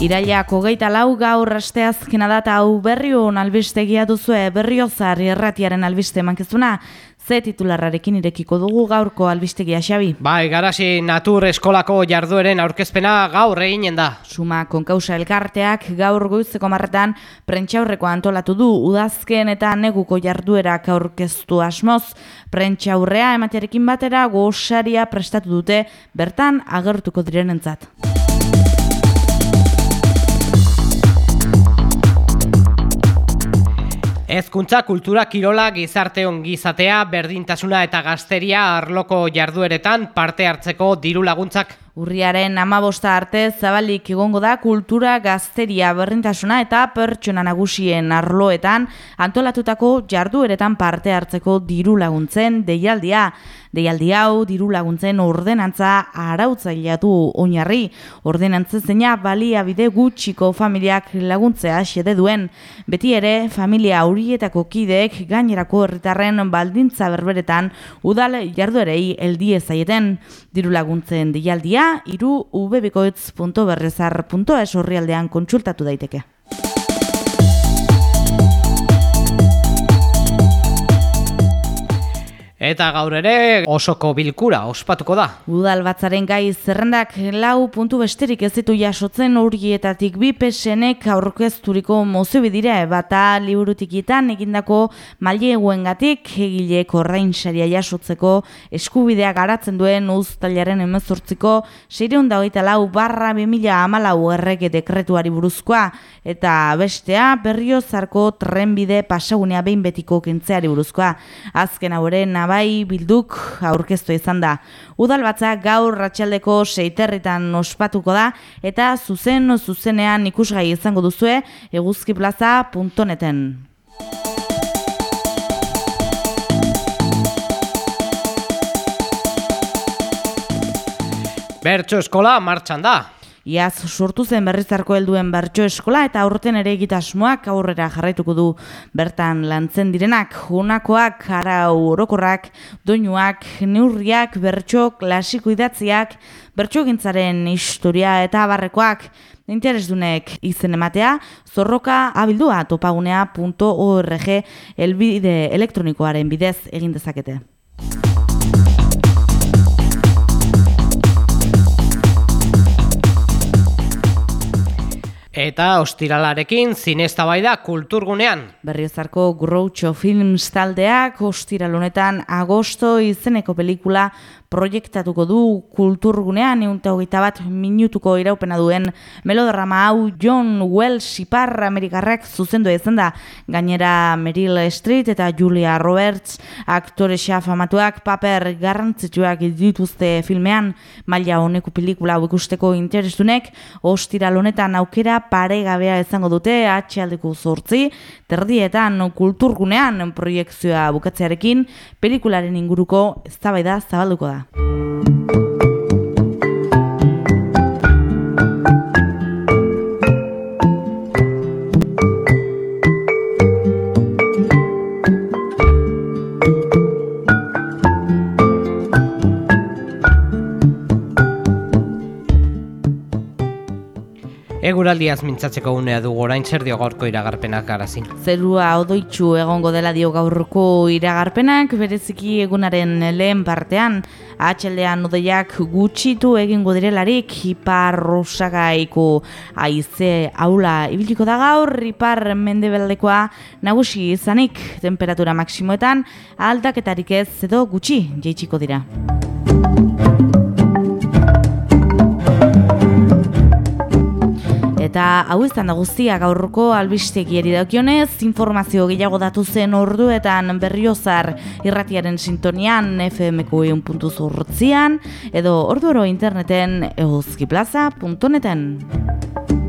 Irailak hogeita lau gaur asteazkena data hau berrion albistegia duzue berriozar erratiaren albiste mankezuna, ze titularrarekin irekiko dugu gaurko albistegia xabi. Bai, garasi natur eskolako jardueren aurkezpena gaur eginen da. Suma konkausa elkarteak gaur goizeko marretan prentxaurreko antolatu du udazken eta neguko jarduerak aurkeztu asmoz. Prentxaurrea ematearekin batera gozaria prestatu dute bertan agertuko direnentzat. Ezkuntza, kultura, kirola, gizarte ongizatea, berdintasuna eta gazteria arloko jardueretan parte hartzeko diru laguntzak Urriaren amabosta arte zabalik egongo da kultura gazteria berrintasuna eta pertsona nagusien arloetan antolatutako jardueretan parte hartzeko diru laguntzen deialdia. Deialdi hau diru laguntzen ordenantza arautzailatu oinarri. Ordenantza zeina balia bide gutxiko familiak laguntzea xede duen. Beti ere familia horietako kideek gainerako herritarren baldintza berberetan udal jarduerei eldie zaieten diru laguntzen deialdia iru ubebikoitz.berrezar.es horrialdean kontsultatu daiteke. Eta gaur ere osoko bilkura ospatuko da. Udal batzaren gai zerrendak lau puntu besterik ez ditu jasotzen horietatik bi pesenek aurkezturiko mozu bidire bata liburutikietan egindako maileguen gatik egilek orrain saria jasotzeko eskubidea garatzen duen uztailaren emezortziko seireun hogeita lau barra bimila amalau errege dekretuari buruzkoa eta bestea berrio zarko trenbide pasagunea behin betiko kentzeari buruzkoa. Azken hauren bai bilduk aurkeztu izan da. Udal batzak gaur ratxaldeko seiterritan ospatuko da eta zuzen zuzenean ikusgai izango duzue eguzkiplaza.neten. Bertso eskola martxan da. Iaz sortu zen berrizarko helduen bertso eskola eta aurten ere egitasmoak aurrera jarraituko du bertan lantzen direnak, honakoak, arau orokorrak, doinuak, neurriak, bertso klasiko idatziak, bertso gintzaren historia eta barrekoak, interesdunek izen ematea, zorroka abildua topagunea.org elbide elektronikoaren bidez egin dezakete. Eta ostiralarekin zinezta bai da kulturgunean. Berriozarko Groucho Films taldeak ostiral honetan agosto izeneko pelikula proiektatuko du kulturgunean eunta hogeita bat minutuko iraupena duen melodrama hau John Wells ipar amerikarrak zuzendu ezen da gainera Meryl Street eta Julia Roberts aktore famatuak paper garrantzitsuak dituzte filmean maila honeko pelikula hau ikusteko interesunek ostiral honetan aukera paregabea izango dute atxaldeko zortzi terdietan kulturgunean proiektzioa bukatzearekin pelikularen inguruko eztabaida zabalduko da. Música Eguraldiaz mintzatzeko unea du orain zer dio gaurko iragarpenak garazin. Zerua odoitxu egongo dela dio gaurko iragarpenak, bereziki egunaren lehen partean, atxeldean odeiak gutxitu egingo direlarik, ipar rosagaiko aize aula ibiliko da gaur, ipar mendebeldekoa nagusi izanik temperatura maksimoetan, aldaketarik ez edo gutxi jeitsiko dira. Eta hau izan da guztia gaurko albistegieri dakionez, informazio gehiago datu zen orduetan berriozar irratiaren sintonian eun puntu edo orduero interneten eguzkiplaza.neten.